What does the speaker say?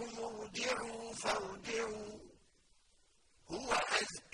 لكم ارجعوا فارجعوا. هو أزكى